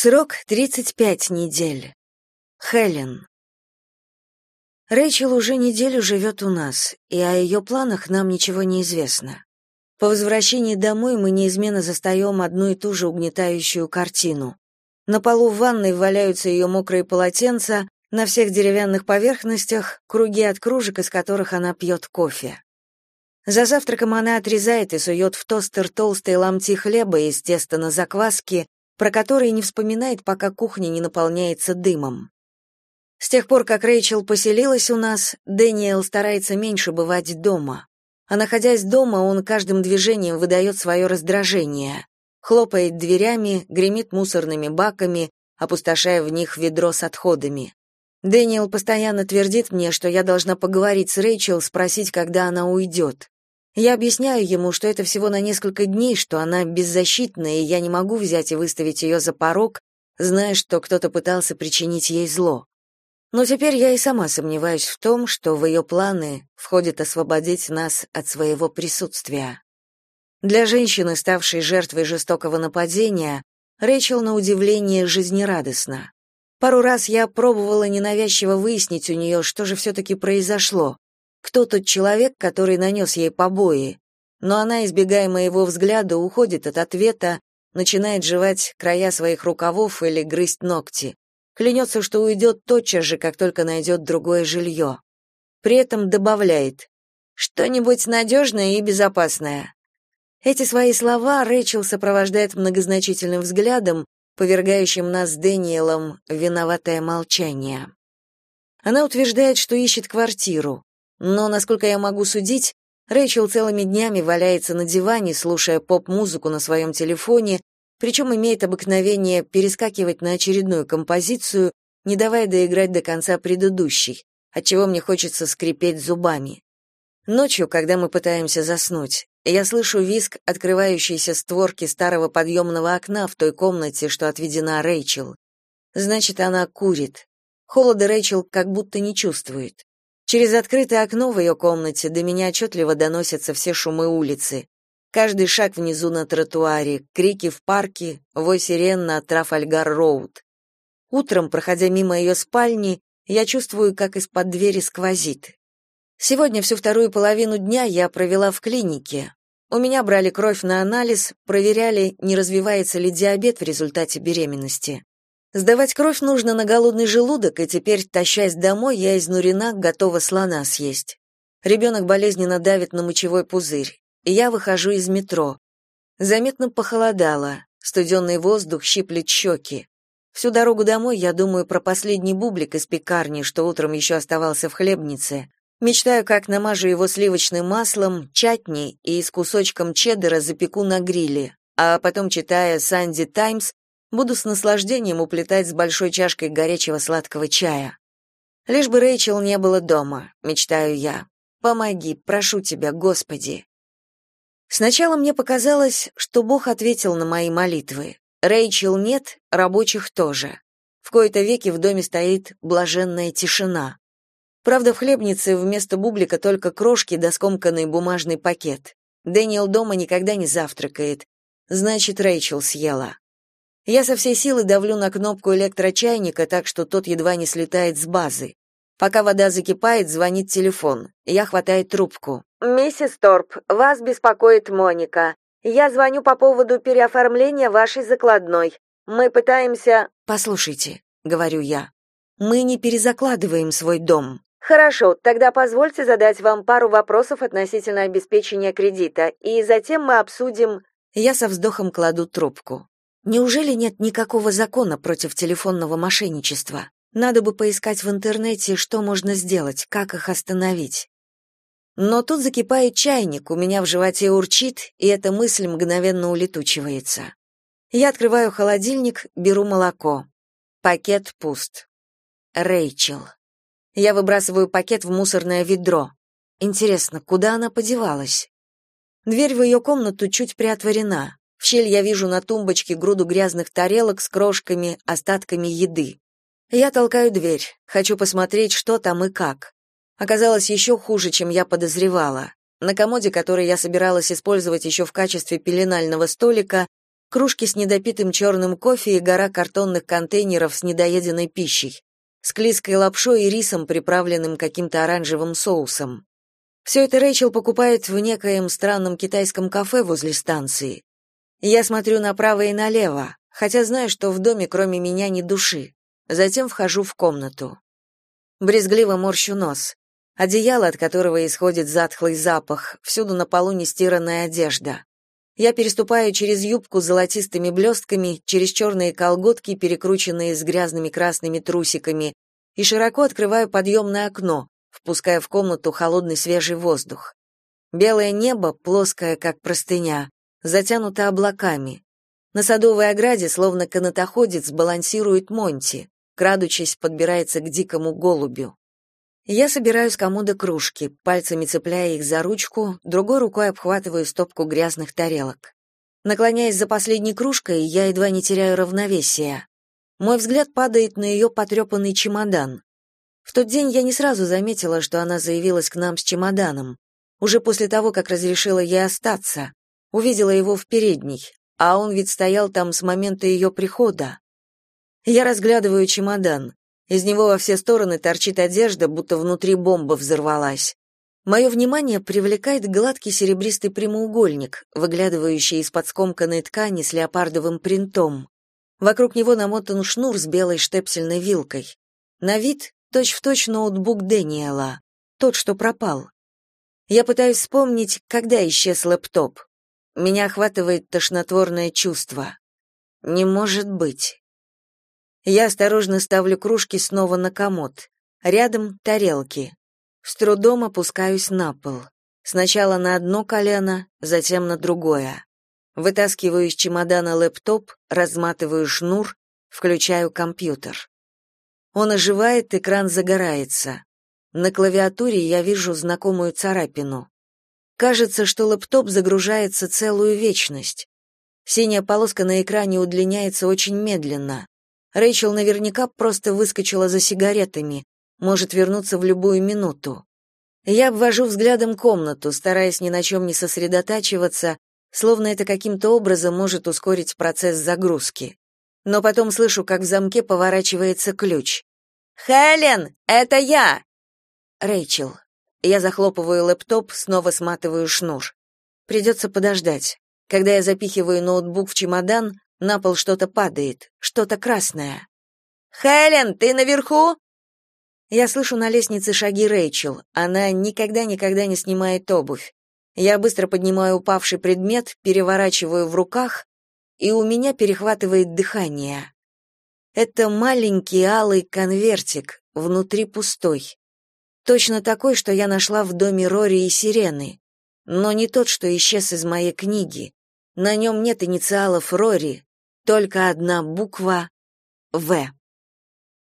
Срок 35 недель. Хелен. Рэйчел уже неделю живет у нас, и о ее планах нам ничего не известно. По возвращении домой мы неизменно застаем одну и ту же угнетающую картину. На полу в ванной валяются ее мокрые полотенца, на всех деревянных поверхностях круги от кружек, из которых она пьет кофе. За завтраком она отрезает и сует в тостер толстые ломти хлеба из теста на закваске, про которые не вспоминает, пока кухня не наполняется дымом. С тех пор, как Рэйчел поселилась у нас, Дэниел старается меньше бывать дома. А находясь дома, он каждым движением выдает свое раздражение. Хлопает дверями, гремит мусорными баками, опустошая в них ведро с отходами. Дэниел постоянно твердит мне, что я должна поговорить с Рэйчел, спросить, когда она уйдет. Я объясняю ему, что это всего на несколько дней, что она беззащитна, и я не могу взять и выставить ее за порог, зная, что кто-то пытался причинить ей зло. Но теперь я и сама сомневаюсь в том, что в ее планы входит освободить нас от своего присутствия. Для женщины, ставшей жертвой жестокого нападения, Рэйчел на удивление жизнерадостна. Пару раз я пробовала ненавязчиво выяснить у нее, что же все-таки произошло, кто тот человек, который нанес ей побои. Но она, избегая моего взгляда, уходит от ответа, начинает жевать края своих рукавов или грызть ногти. Клянется, что уйдет тотчас же, как только найдет другое жилье. При этом добавляет «что-нибудь надежное и безопасное». Эти свои слова Рэйчел сопровождает многозначительным взглядом, повергающим нас с Дэниелом виноватое молчание. Она утверждает, что ищет квартиру, но, насколько я могу судить, Рэйчел целыми днями валяется на диване, слушая поп-музыку на своем телефоне, причем имеет обыкновение перескакивать на очередную композицию, не давая доиграть до конца предыдущей, отчего мне хочется скрипеть зубами. Ночью, когда мы пытаемся заснуть, я слышу визг открывающейся створки старого подъемного окна в той комнате, что отведена Рэйчел. Значит, она курит. Холода Рэйчел как будто не чувствует. Через открытое окно в ее комнате до меня отчетливо доносятся все шумы улицы. Каждый шаг внизу на тротуаре, крики в парке, вой сирен на Трафальгар-роуд. Утром, проходя мимо ее спальни, я чувствую, как из-под двери сквозит. Сегодня всю вторую половину дня я провела в клинике. У меня брали кровь на анализ, проверяли, не развивается ли диабет в результате беременности. Сдавать кровь нужно на голодный желудок, и теперь, тащась домой, я изнурена, готова слона съесть. Ребенок болезненно давит на мочевой пузырь. Я выхожу из метро. Заметно похолодало, студенный воздух щиплет щеки. Всю дорогу домой я думаю про последний бублик из пекарни, что утром еще оставался в хлебнице. Мечтаю, как намажу его сливочным маслом, чатни и с кусочком чеддера запеку на гриле, а потом, читая «Санди Таймс», Буду с наслаждением уплетать с большой чашкой горячего сладкого чая. Лишь бы Рэйчел не было дома, мечтаю я. Помоги, прошу тебя, Господи. Сначала мне показалось, что Бог ответил на мои молитвы. Рэйчел нет, рабочих тоже. В кои-то веки в доме стоит блаженная тишина. Правда, в хлебнице вместо бублика только крошки да скомканный бумажный пакет. Дэниел дома никогда не завтракает. Значит, Рэйчел съела. Я со всей силы давлю на кнопку электрочайника, так что тот едва не слетает с базы. Пока вода закипает, звонит телефон. Я хватаю трубку. «Миссис Торп, вас беспокоит Моника. Я звоню по поводу переоформления вашей закладной. Мы пытаемся...» «Послушайте», — говорю я, — «мы не перезакладываем свой дом». «Хорошо, тогда позвольте задать вам пару вопросов относительно обеспечения кредита, и затем мы обсудим...» Я со вздохом кладу трубку. Неужели нет никакого закона против телефонного мошенничества? Надо бы поискать в интернете, что можно сделать, как их остановить. Но тут закипает чайник, у меня в животе урчит, и эта мысль мгновенно улетучивается. Я открываю холодильник, беру молоко. Пакет пуст. Рэйчел. Я выбрасываю пакет в мусорное ведро. Интересно, куда она подевалась? Дверь в ее комнату чуть приотворена. Щель я вижу на тумбочке груду грязных тарелок с крошками, остатками еды. Я толкаю дверь, хочу посмотреть, что там и как. Оказалось еще хуже, чем я подозревала. На комоде, который я собиралась использовать еще в качестве пеленального столика, кружки с недопитым черным кофе и гора картонных контейнеров с недоеденной пищей, с клейской лапшой и рисом, приправленным каким-то оранжевым соусом. Все это Рэйчел покупает в некоем странном китайском кафе возле станции. Я смотрю направо и налево, хотя знаю, что в доме кроме меня ни души. Затем вхожу в комнату. Брезгливо морщу нос. Одеяло, от которого исходит затхлый запах, всюду на полу нестиранная одежда. Я переступаю через юбку с золотистыми блестками, через черные колготки, перекрученные с грязными красными трусиками, и широко открываю подъемное окно, впуская в комнату холодный свежий воздух. Белое небо, плоское, как простыня, затянуто облаками. На садовой ограде, словно канатоходец, балансирует Монти, крадучись, подбирается к дикому голубю. Я собираю с комода кружки, пальцами цепляя их за ручку, другой рукой обхватываю стопку грязных тарелок. Наклоняясь за последней кружкой, я едва не теряю равновесия. Мой взгляд падает на ее потрепанный чемодан. В тот день я не сразу заметила, что она заявилась к нам с чемоданом. Уже после того, как разрешила ей остаться, увидела его в передней, а он ведь стоял там с момента ее прихода. Я разглядываю чемодан. Из него во все стороны торчит одежда, будто внутри бомба взорвалась. Мое внимание привлекает гладкий серебристый прямоугольник, выглядывающий из-под скомканной ткани с леопардовым принтом. Вокруг него намотан шнур с белой штепсельной вилкой. На вид точь-в-точь точь ноутбук Дэниела, тот, что пропал. Я пытаюсь вспомнить, когда исчез лэптоп. Меня охватывает тошнотворное чувство. Не может быть. Я осторожно ставлю кружки снова на комод. Рядом тарелки. С трудом опускаюсь на пол. Сначала на одно колено, затем на другое. Вытаскиваю из чемодана лэптоп, разматываю шнур, включаю компьютер. Он оживает, экран загорается. На клавиатуре я вижу знакомую царапину. Кажется, что лэптоп загружается целую вечность. Синяя полоска на экране удлиняется очень медленно. Рэйчел наверняка просто выскочила за сигаретами, может вернуться в любую минуту. Я обвожу взглядом комнату, стараясь ни на чем не сосредотачиваться, словно это каким-то образом может ускорить процесс загрузки. Но потом слышу, как в замке поворачивается ключ. «Хелен, это я!» «Рэйчел». Я захлопываю лэптоп, снова сматываю шнур. Придется подождать. Когда я запихиваю ноутбук в чемодан, на пол что-то падает, что-то красное. «Хелен, ты наверху?» Я слышу на лестнице шаги Рэйчел. Она никогда-никогда не снимает обувь. Я быстро поднимаю упавший предмет, переворачиваю в руках, и у меня перехватывает дыхание. Это маленький алый конвертик, внутри пустой. Точно такой, что я нашла в доме Рори и Сирены, но не тот, что исчез из моей книги. На нем нет инициалов Рори, только одна буква «В».